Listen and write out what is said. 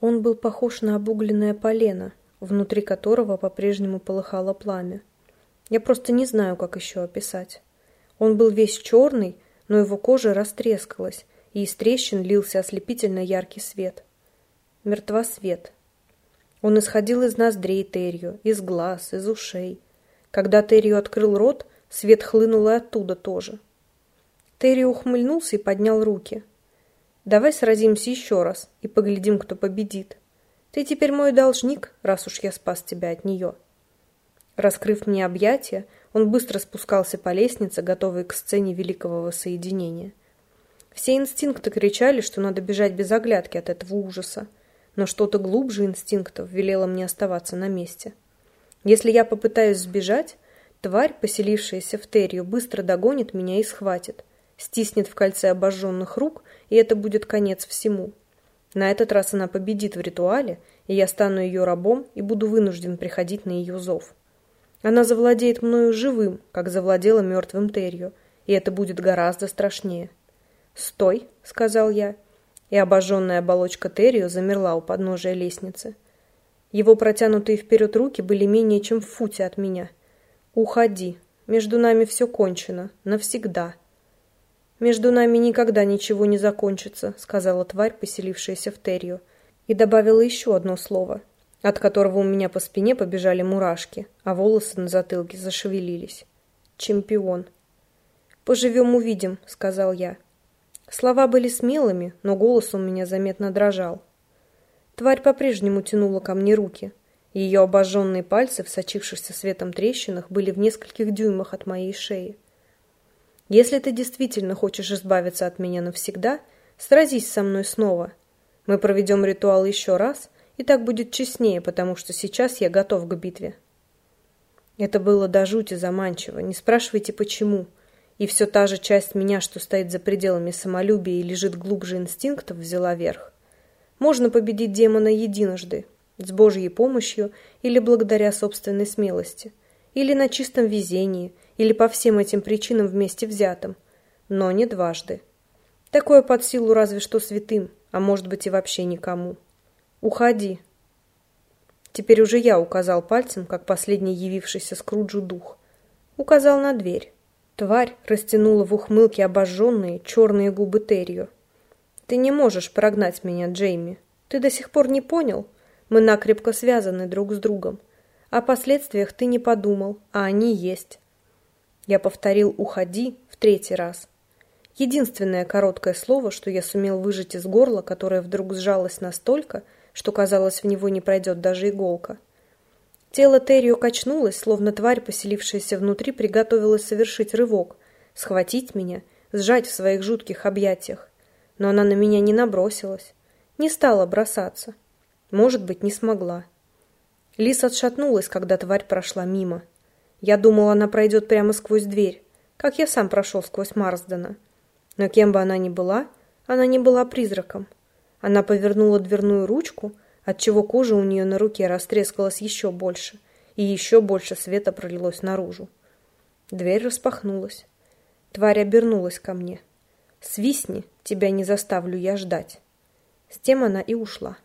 Он был похож на обугленное полено, внутри которого по-прежнему полыхало пламя. Я просто не знаю, как еще описать. Он был весь черный, но его кожа растрескалась, и из трещин лился ослепительно яркий свет. Мертвосвет. Он исходил из ноздрей Терью, из глаз, из ушей. Когда Терью открыл рот, свет хлынул и оттуда тоже. Терью ухмыльнулся и поднял руки. «Давай сразимся еще раз и поглядим, кто победит. Ты теперь мой должник, раз уж я спас тебя от нее». Раскрыв мне объятия, он быстро спускался по лестнице, готовый к сцене великого воссоединения. Все инстинкты кричали, что надо бежать без оглядки от этого ужаса, но что-то глубже инстинктов велело мне оставаться на месте. Если я попытаюсь сбежать, тварь, поселившаяся в Терью, быстро догонит меня и схватит, стиснет в кольце обожженных рук, и это будет конец всему. На этот раз она победит в ритуале, и я стану ее рабом и буду вынужден приходить на ее зов. Она завладеет мною живым, как завладела мертвым Терью, и это будет гораздо страшнее. «Стой!» — сказал я, и обожженная оболочка Террио замерла у подножия лестницы. Его протянутые вперед руки были менее чем в футе от меня. «Уходи. Между нами все кончено. Навсегда». «Между нами никогда ничего не закончится», — сказала тварь, поселившаяся в Террио, и добавила еще одно слово — от которого у меня по спине побежали мурашки, а волосы на затылке зашевелились. Чемпион. «Поживем, увидим», — сказал я. Слова были смелыми, но голос у меня заметно дрожал. Тварь по-прежнему тянула ко мне руки. Ее обожженные пальцы в сочившихся светом трещинах были в нескольких дюймах от моей шеи. «Если ты действительно хочешь избавиться от меня навсегда, сразись со мной снова. Мы проведем ритуал еще раз, и так будет честнее, потому что сейчас я готов к битве. Это было до жути заманчиво, не спрашивайте почему. И все та же часть меня, что стоит за пределами самолюбия и лежит глубже инстинктов, взяла верх. Можно победить демона единожды, с Божьей помощью или благодаря собственной смелости, или на чистом везении, или по всем этим причинам вместе взятым, но не дважды. Такое под силу разве что святым, а может быть и вообще никому. «Уходи!» Теперь уже я указал пальцем, как последний явившийся Скруджу дух. Указал на дверь. Тварь растянула в ухмылке обожженные черные губы Терью. «Ты не можешь прогнать меня, Джейми. Ты до сих пор не понял? Мы накрепко связаны друг с другом. О последствиях ты не подумал, а они есть». Я повторил «уходи» в третий раз. Единственное короткое слово, что я сумел выжать из горла, которое вдруг сжалось настолько, что, казалось, в него не пройдет даже иголка. Тело Террио качнулось, словно тварь, поселившаяся внутри, приготовилась совершить рывок, схватить меня, сжать в своих жутких объятиях. Но она на меня не набросилась, не стала бросаться. Может быть, не смогла. Лис отшатнулась, когда тварь прошла мимо. Я думал, она пройдет прямо сквозь дверь, как я сам прошел сквозь Марсдена. Но кем бы она ни была, она не была призраком. Она повернула дверную ручку, отчего кожа у нее на руке растрескалась еще больше, и еще больше света пролилось наружу. Дверь распахнулась. Тварь обернулась ко мне. «Свистни, тебя не заставлю я ждать». С тем она и ушла.